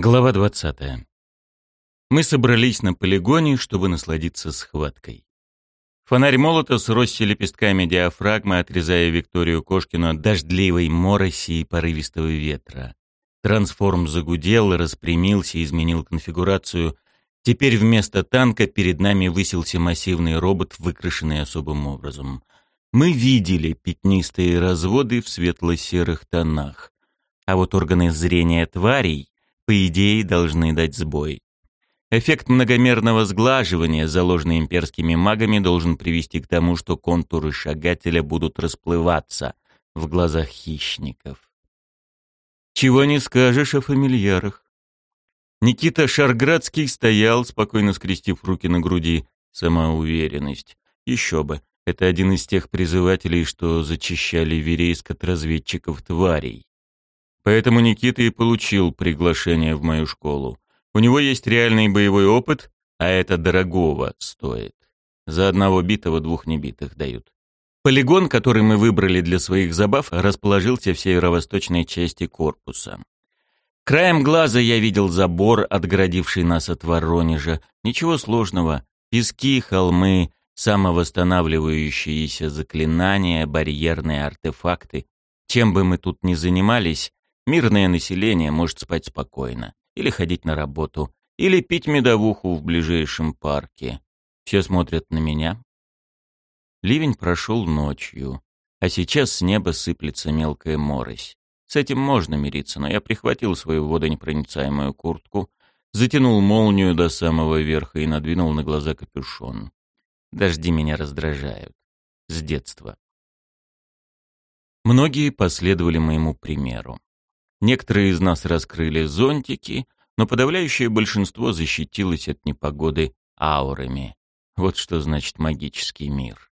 Глава 20. Мы собрались на полигоне, чтобы насладиться схваткой. Фонарь молота сросся лепестками диафрагмы, отрезая Викторию Кошкину от дождливой мороси и порывистого ветра. Трансформ загудел, распрямился, изменил конфигурацию. Теперь вместо танка перед нами высился массивный робот, выкрашенный особым образом. Мы видели пятнистые разводы в светло-серых тонах. А вот органы зрения тварей по идее, должны дать сбой. Эффект многомерного сглаживания, заложенный имперскими магами, должен привести к тому, что контуры шагателя будут расплываться в глазах хищников. Чего не скажешь о фамильярах. Никита Шарградский стоял, спокойно скрестив руки на груди. Самоуверенность. Еще бы. Это один из тех призывателей, что зачищали верейск от разведчиков тварей. Поэтому Никита и получил приглашение в мою школу. У него есть реальный боевой опыт, а это дорогого стоит. За одного битого двух небитых дают. Полигон, который мы выбрали для своих забав, расположился в северо-восточной части корпуса. Краем глаза я видел забор, отгородивший нас от Воронежа. Ничего сложного. Пески, холмы, самовосстанавливающиеся заклинания, барьерные артефакты. Чем бы мы тут ни занимались, Мирное население может спать спокойно, или ходить на работу, или пить медовуху в ближайшем парке. Все смотрят на меня. Ливень прошел ночью, а сейчас с неба сыплется мелкая морось. С этим можно мириться, но я прихватил свою водонепроницаемую куртку, затянул молнию до самого верха и надвинул на глаза капюшон. Дожди меня раздражают. С детства. Многие последовали моему примеру. Некоторые из нас раскрыли зонтики, но подавляющее большинство защитилось от непогоды аурами. Вот что значит магический мир.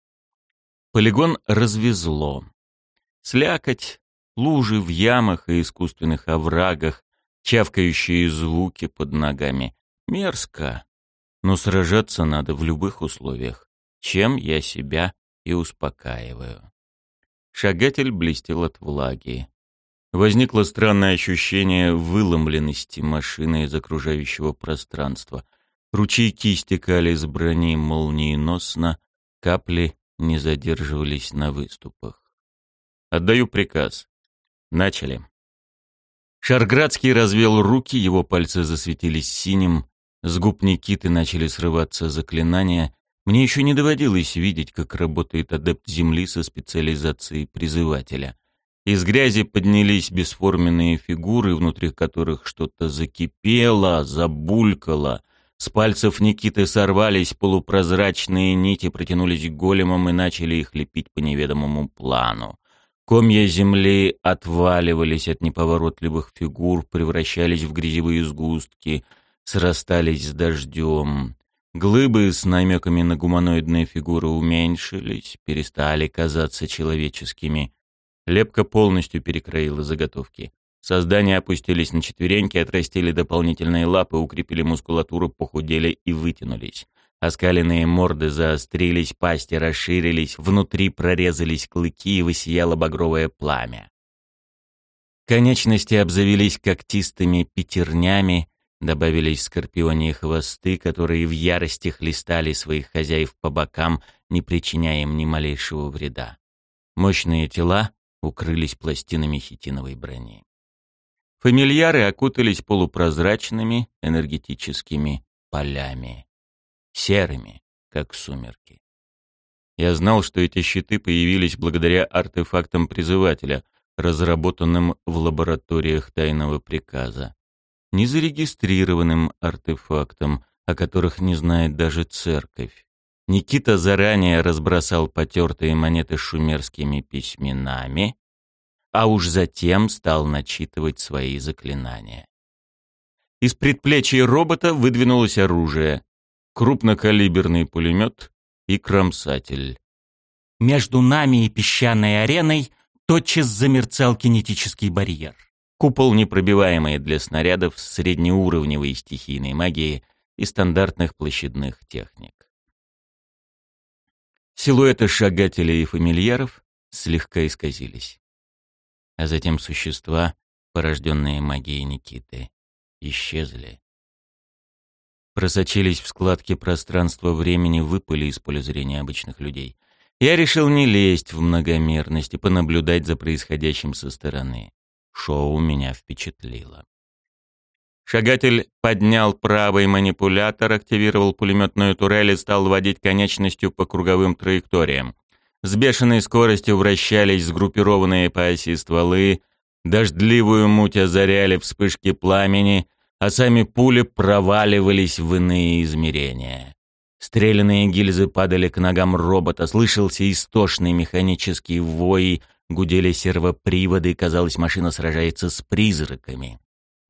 Полигон развезло. Слякоть, лужи в ямах и искусственных оврагах, чавкающие звуки под ногами. Мерзко. Но сражаться надо в любых условиях, чем я себя и успокаиваю. Шагатель блестел от влаги. Возникло странное ощущение выломленности машины из окружающего пространства. Ручейки стекали с брони молниеносно, капли не задерживались на выступах. «Отдаю приказ. Начали». Шарградский развел руки, его пальцы засветились синим, с губ Никиты начали срываться заклинания. Мне еще не доводилось видеть, как работает адепт Земли со специализацией призывателя. Из грязи поднялись бесформенные фигуры, внутри которых что-то закипело, забулькало. С пальцев Никиты сорвались полупрозрачные нити, протянулись к големам и начали их лепить по неведомому плану. Комья земли отваливались от неповоротливых фигур, превращались в грязевые сгустки, срастались с дождем. Глыбы с намеками на гуманоидные фигуры уменьшились, перестали казаться человеческими. Лепка полностью перекроила заготовки. Создания опустились на четвереньки, отрастили дополнительные лапы, укрепили мускулатуру, похудели и вытянулись. Оскаленные морды заострились, пасти расширились, внутри прорезались клыки и высияло багровое пламя. Конечности обзавелись когтистыми пятернями, добавились скорпионьи хвосты, которые в ярости хлестали своих хозяев по бокам, не причиняя им ни малейшего вреда. Мощные тела, укрылись пластинами хитиновой брони. Фамильяры окутались полупрозрачными энергетическими полями, серыми, как сумерки. Я знал, что эти щиты появились благодаря артефактам призывателя, разработанным в лабораториях тайного приказа. Незарегистрированным артефактам, о которых не знает даже церковь. Никита заранее разбросал потертые монеты шумерскими письменами, а уж затем стал начитывать свои заклинания. Из предплечья робота выдвинулось оружие, крупнокалиберный пулемет и кромсатель. Между нами и песчаной ареной тотчас замерцал кинетический барьер. Купол, непробиваемый для снарядов среднеуровневой стихийной магии и стандартных площадных техник. Силуэты шагателей и фамильяров слегка исказились. А затем существа, порожденные магией Никиты, исчезли. Просочились в складки пространства-времени, выпали из поля зрения обычных людей. Я решил не лезть в многомерность и понаблюдать за происходящим со стороны. Шоу меня впечатлило. Шагатель поднял правый манипулятор, активировал пулеметную турель и стал водить конечностью по круговым траекториям. С бешеной скоростью вращались сгруппированные по оси стволы, дождливую муть озаряли вспышки пламени, а сами пули проваливались в иные измерения. Стрелянные гильзы падали к ногам робота, слышался истошный механический вой, гудели сервоприводы, казалось, машина сражается с призраками.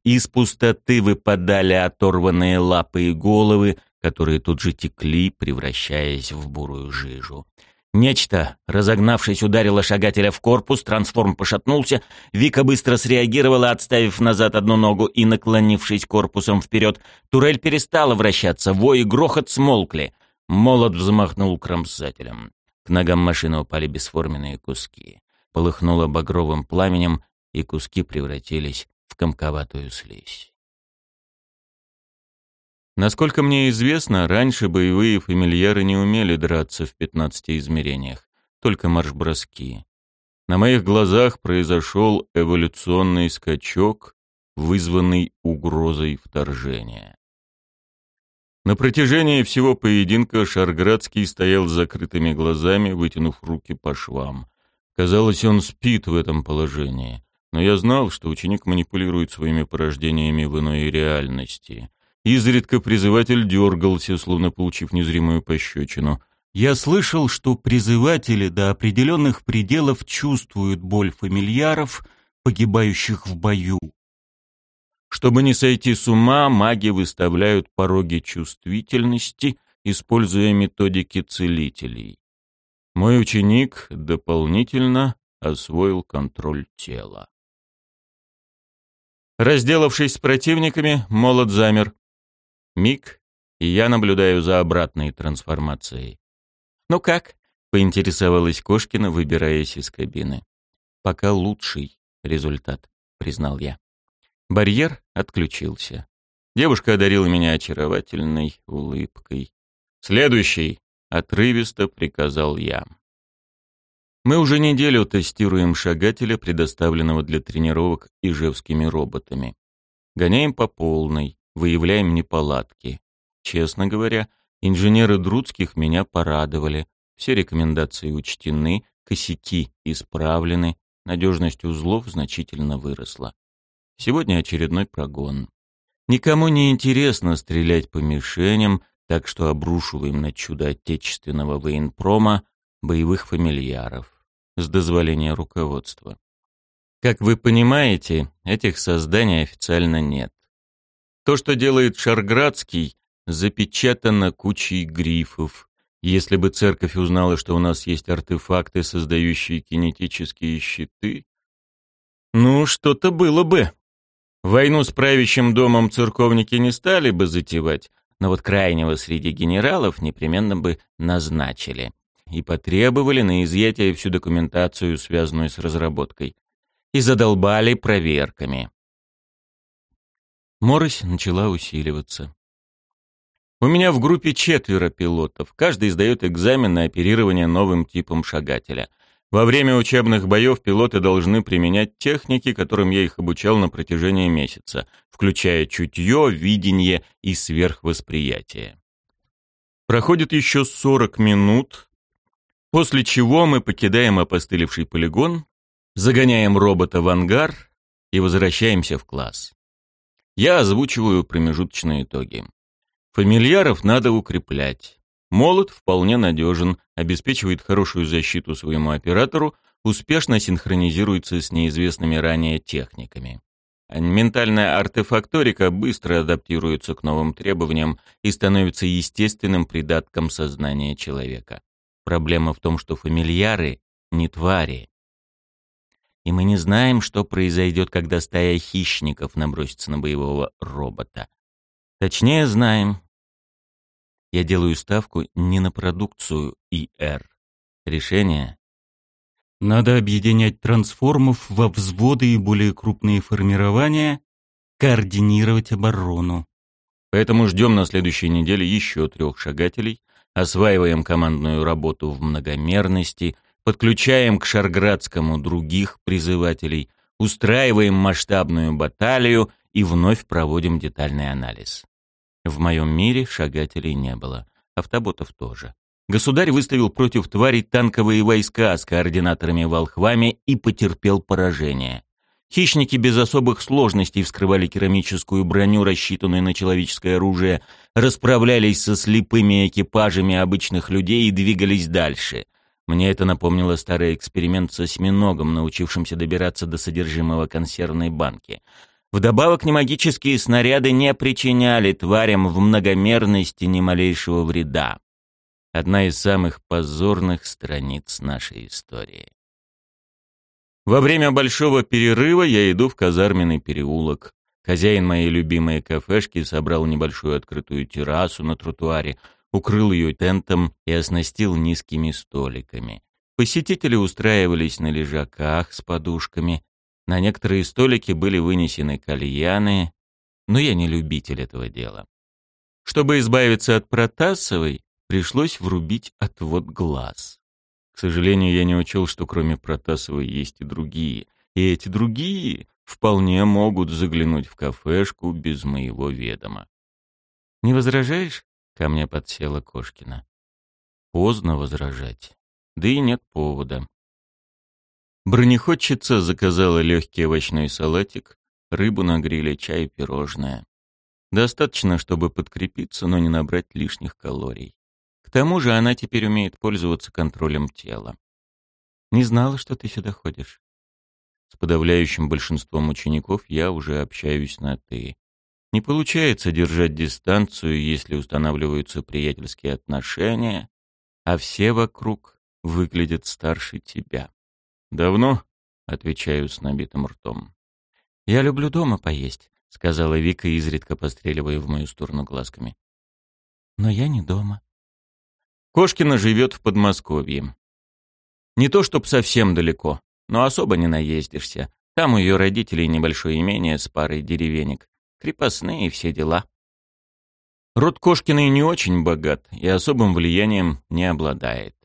Из пустоты выпадали оторванные лапы и головы, которые тут же текли, превращаясь в бурую жижу. Нечто, разогнавшись, ударило шагателя в корпус, трансформ пошатнулся, Вика быстро среагировала, отставив назад одну ногу и наклонившись корпусом вперед. Турель перестала вращаться, вой и грохот смолкли. Молот взмахнул кромсателем. К ногам машины упали бесформенные куски. Полыхнуло багровым пламенем, и куски превратились комковатую слизь. Насколько мне известно, раньше боевые фамильяры не умели драться в 15 измерениях, только марш-броски. На моих глазах произошел эволюционный скачок, вызванный угрозой вторжения. На протяжении всего поединка Шарградский стоял с закрытыми глазами, вытянув руки по швам. Казалось, он спит в этом положении. Но я знал, что ученик манипулирует своими порождениями в иной реальности. Изредка призыватель дергался, словно получив незримую пощечину. Я слышал, что призыватели до определенных пределов чувствуют боль фамильяров, погибающих в бою. Чтобы не сойти с ума, маги выставляют пороги чувствительности, используя методики целителей. Мой ученик дополнительно освоил контроль тела. Разделавшись с противниками, молот замер. Миг, и я наблюдаю за обратной трансформацией. «Ну как?» — поинтересовалась Кошкина, выбираясь из кабины. «Пока лучший результат», — признал я. Барьер отключился. Девушка одарила меня очаровательной улыбкой. «Следующий!» — отрывисто приказал я. Мы уже неделю тестируем шагателя, предоставленного для тренировок ижевскими роботами. Гоняем по полной, выявляем неполадки. Честно говоря, инженеры Друдских меня порадовали. Все рекомендации учтены, косяки исправлены, надежность узлов значительно выросла. Сегодня очередной прогон. Никому не интересно стрелять по мишеням, так что обрушиваем на чудо отечественного военпрома боевых фамильяров с дозволения руководства. Как вы понимаете, этих созданий официально нет. То, что делает Шарградский, запечатано кучей грифов. Если бы церковь узнала, что у нас есть артефакты, создающие кинетические щиты, ну, что-то было бы. Войну с правящим домом церковники не стали бы затевать, но вот крайнего среди генералов непременно бы назначили и потребовали на изъятие всю документацию, связанную с разработкой, и задолбали проверками. Морось начала усиливаться. У меня в группе четверо пилотов, каждый сдает экзамен на оперирование новым типом шагателя. Во время учебных боев пилоты должны применять техники, которым я их обучал на протяжении месяца, включая чутье, видение и сверхвосприятие. Проходит еще 40 минут, После чего мы покидаем опостылевший полигон, загоняем робота в ангар и возвращаемся в класс. Я озвучиваю промежуточные итоги. Фамильяров надо укреплять. Молот вполне надежен, обеспечивает хорошую защиту своему оператору, успешно синхронизируется с неизвестными ранее техниками. Ментальная артефакторика быстро адаптируется к новым требованиям и становится естественным придатком сознания человека. Проблема в том, что фамильяры не твари. И мы не знаем, что произойдет, когда стая хищников набросится на боевого робота. Точнее, знаем. Я делаю ставку не на продукцию ИР. Решение надо объединять трансформов во взводы и более крупные формирования, координировать оборону. Поэтому ждем на следующей неделе еще трех шагателей, осваиваем командную работу в многомерности, подключаем к Шарградскому других призывателей, устраиваем масштабную баталию и вновь проводим детальный анализ. В моем мире шагателей не было, автоботов тоже. Государь выставил против тварей танковые войска с координаторами-волхвами и потерпел поражение. Хищники без особых сложностей вскрывали керамическую броню, рассчитанную на человеческое оружие, расправлялись со слепыми экипажами обычных людей и двигались дальше. Мне это напомнило старый эксперимент с осьминогом, научившимся добираться до содержимого консервной банки. Вдобавок немагические снаряды не причиняли тварям в многомерности ни малейшего вреда. Одна из самых позорных страниц нашей истории. Во время большого перерыва я иду в казарменный переулок. Хозяин моей любимой кафешки собрал небольшую открытую террасу на тротуаре, укрыл ее тентом и оснастил низкими столиками. Посетители устраивались на лежаках с подушками. На некоторые столики были вынесены кальяны, но я не любитель этого дела. Чтобы избавиться от Протасовой, пришлось врубить отвод глаз. Сожалению, я не учел, что кроме Протасовой есть и другие. И эти другие вполне могут заглянуть в кафешку без моего ведома. «Не возражаешь?» — ко мне подсела Кошкина. Поздно возражать. Да и нет повода. Бронеходчица заказала легкий овощной салатик, рыбу на гриле, чай и пирожное. Достаточно, чтобы подкрепиться, но не набрать лишних калорий. К тому же она теперь умеет пользоваться контролем тела. Не знала, что ты сюда ходишь. С подавляющим большинством учеников я уже общаюсь на «ты». Не получается держать дистанцию, если устанавливаются приятельские отношения, а все вокруг выглядят старше тебя. «Давно?» — отвечаю с набитым ртом. «Я люблю дома поесть», — сказала Вика, изредка постреливая в мою сторону глазками. «Но я не дома», Кошкина живет в Подмосковье. Не то чтоб совсем далеко, но особо не наездишься. Там у ее родителей небольшое имение с парой деревенек. Крепостные и все дела. Род Кошкиной не очень богат и особым влиянием не обладает.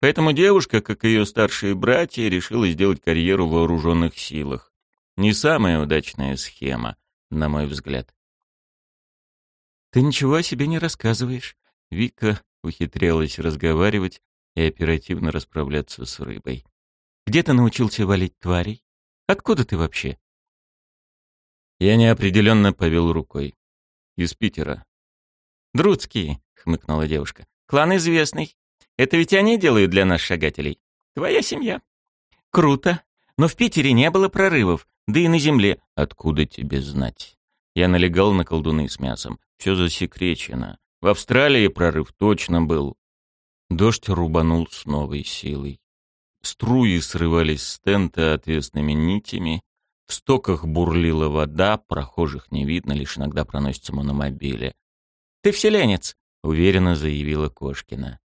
Поэтому девушка, как и ее старшие братья, решила сделать карьеру в вооруженных силах. Не самая удачная схема, на мой взгляд. «Ты ничего о себе не рассказываешь», — Вика ухитрялась разговаривать и оперативно расправляться с рыбой. «Где ты научился валить тварей? Откуда ты вообще?» Я неопределенно повел рукой. «Из Питера». «Друцкие», — хмыкнула девушка. «Клан известный. Это ведь они делают для нас шагателей. Твоя семья». «Круто. Но в Питере не было прорывов, да и на земле». «Откуда тебе знать?» Я налегал на колдуны с мясом. Все засекречено. В Австралии прорыв точно был. Дождь рубанул с новой силой. Струи срывались с тента отвесными нитями. В стоках бурлила вода, прохожих не видно, лишь иногда проносится мономобили. «Ты вселенец!» — уверенно заявила Кошкина.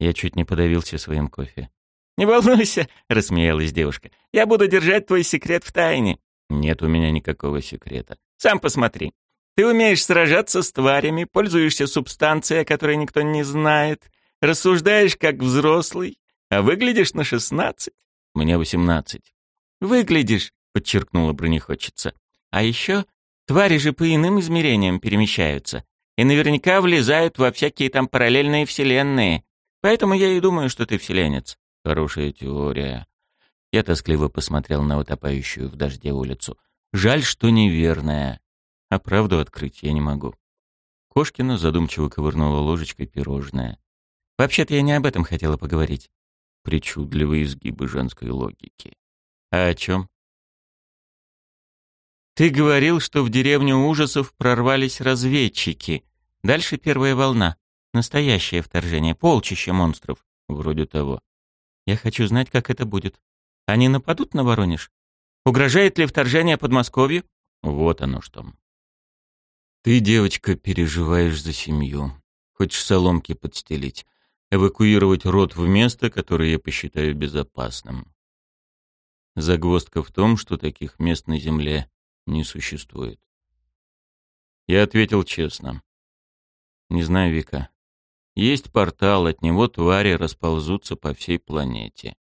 Я чуть не подавился своим кофе. «Не волнуйся!» — рассмеялась девушка. «Я буду держать твой секрет в тайне». «Нет у меня никакого секрета». «Сам посмотри. Ты умеешь сражаться с тварями, пользуешься субстанцией, о которой никто не знает, рассуждаешь как взрослый, а выглядишь на шестнадцать. Мне восемнадцать. Выглядишь, подчеркнула бронеходчица. А еще твари же по иным измерениям перемещаются и наверняка влезают во всякие там параллельные вселенные. Поэтому я и думаю, что ты вселенец. Хорошая теория. Я тоскливо посмотрел на утопающую в дожде улицу. Жаль, что неверная а правду открыть я не могу. Кошкина задумчиво ковырнула ложечкой пирожное. «Вообще-то я не об этом хотела поговорить». Причудливые изгибы женской логики. «А о чем?» «Ты говорил, что в деревню ужасов прорвались разведчики. Дальше первая волна. Настоящее вторжение. Полчища монстров. Вроде того. Я хочу знать, как это будет. Они нападут на Воронеж? Угрожает ли вторжение Подмосковью?» «Вот оно что. Ты, девочка, переживаешь за семью. Хочешь соломки подстелить, эвакуировать род в место, которое я посчитаю безопасным. Загвоздка в том, что таких мест на земле не существует. Я ответил честно. Не знаю, Вика. Есть портал, от него твари расползутся по всей планете.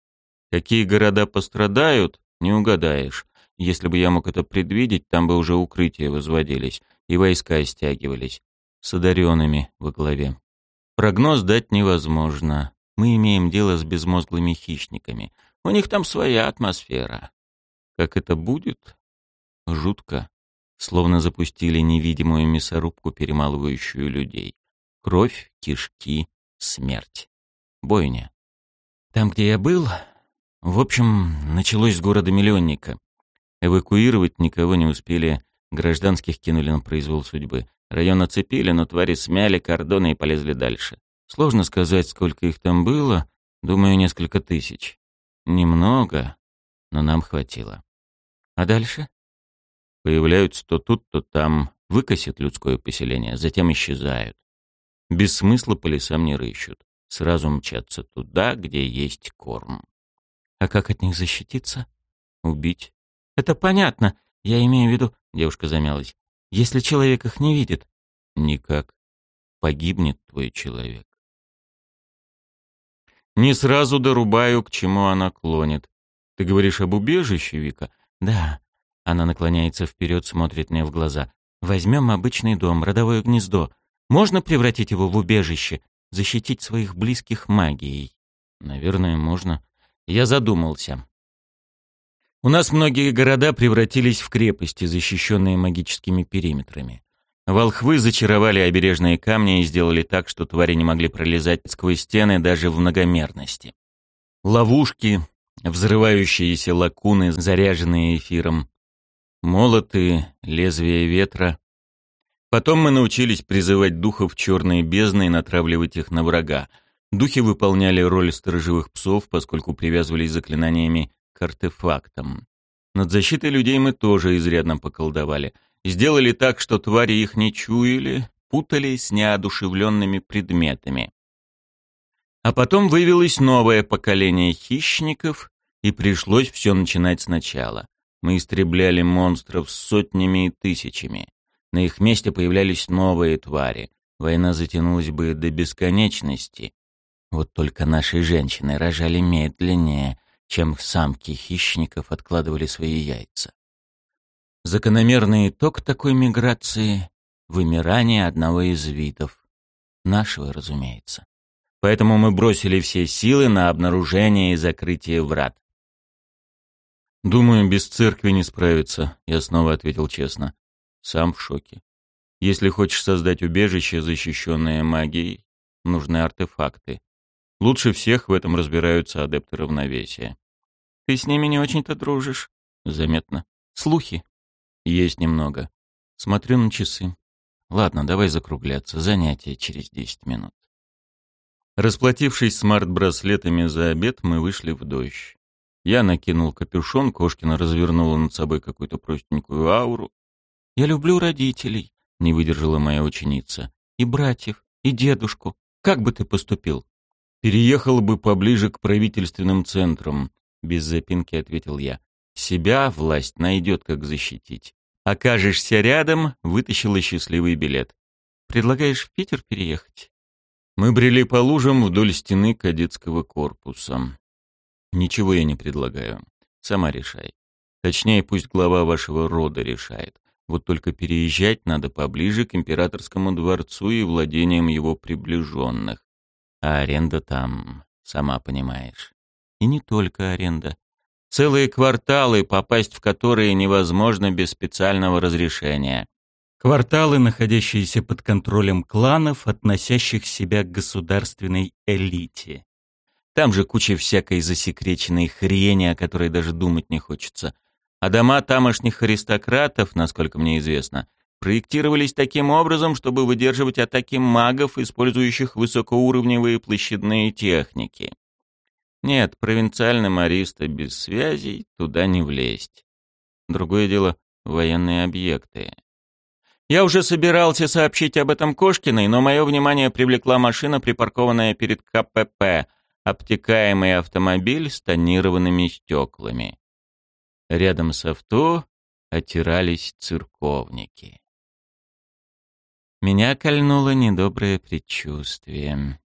Какие города пострадают, не угадаешь. Если бы я мог это предвидеть, там бы уже укрытия возводились и войска стягивались, с одаренными во главе. Прогноз дать невозможно. Мы имеем дело с безмозглыми хищниками. У них там своя атмосфера. Как это будет? Жутко. Словно запустили невидимую мясорубку, перемалывающую людей. Кровь, кишки, смерть. Бойня. Там, где я был, в общем, началось с города-миллионника. Эвакуировать никого не успели, гражданских кинули на произвол судьбы. Район оцепили, но твари смяли кордоны и полезли дальше. Сложно сказать, сколько их там было, думаю, несколько тысяч. Немного, но нам хватило. А дальше? Появляются то тут, то там, выкосят людское поселение, затем исчезают. Без смысла по лесам не рыщут. Сразу мчатся туда, где есть корм. А как от них защититься? Убить. Это понятно. Я имею в виду, девушка замялась. Если человек их не видит. Никак. Погибнет твой человек. Не сразу дорубаю, к чему она клонит. Ты говоришь об убежище, Вика? Да. Она наклоняется вперед, смотрит мне в глаза. Возьмем обычный дом, родовое гнездо. Можно превратить его в убежище, защитить своих близких магией? Наверное, можно. Я задумался. У нас многие города превратились в крепости, защищенные магическими периметрами. Волхвы зачаровали обережные камни и сделали так, что твари не могли пролезать сквозь стены даже в многомерности. Ловушки, взрывающиеся лакуны, заряженные эфиром, молоты, лезвия ветра, Потом мы научились призывать духов черной бездны и натравливать их на врага. Духи выполняли роль сторожевых псов, поскольку привязывались заклинаниями артефактам. Над защитой людей мы тоже изрядно поколдовали. Сделали так, что твари их не чуяли, путались с неодушевленными предметами. А потом вывелось новое поколение хищников, и пришлось все начинать сначала. Мы истребляли монстров сотнями и тысячами. На их месте появлялись новые твари. Война затянулась бы до бесконечности. Вот только наши женщины рожали медленнее, чем самки хищников откладывали свои яйца. Закономерный итог такой миграции — вымирание одного из видов. Нашего, разумеется. Поэтому мы бросили все силы на обнаружение и закрытие врат. «Думаю, без церкви не справиться», — я снова ответил честно. Сам в шоке. Если хочешь создать убежище, защищенное магией, нужны артефакты. Лучше всех в этом разбираются адепты равновесия. Ты с ними не очень-то дружишь. Заметно. Слухи. Есть немного. Смотрю на часы. Ладно, давай закругляться. Занятие через десять минут. Расплатившись смарт-браслетами за обед, мы вышли в дождь. Я накинул капюшон, Кошкина развернула над собой какую-то простенькую ауру, я люблю родителей, не выдержала моя ученица. И братьев, и дедушку. Как бы ты поступил? Переехал бы поближе к правительственным центрам, без запинки ответил я. Себя власть найдет, как защитить. Окажешься рядом, вытащила счастливый билет. Предлагаешь в Питер переехать? Мы брели по лужам вдоль стены кадетского корпуса. Ничего я не предлагаю. Сама решай. Точнее, пусть глава вашего рода решает. Вот только переезжать надо поближе к императорскому дворцу и владениям его приближенных. А аренда там, сама понимаешь. И не только аренда. Целые кварталы, попасть в которые невозможно без специального разрешения. Кварталы, находящиеся под контролем кланов, относящих себя к государственной элите. Там же куча всякой засекреченной хрени, о которой даже думать не хочется — а дома тамошних аристократов, насколько мне известно, проектировались таким образом, чтобы выдерживать атаки магов, использующих высокоуровневые площадные техники. Нет, провинциальным ариста без связей туда не влезть. Другое дело — военные объекты. Я уже собирался сообщить об этом Кошкиной, но мое внимание привлекла машина, припаркованная перед КПП, обтекаемый автомобиль с тонированными стеклами. Рядом с авто отирались церковники. Меня кольнуло недоброе предчувствие.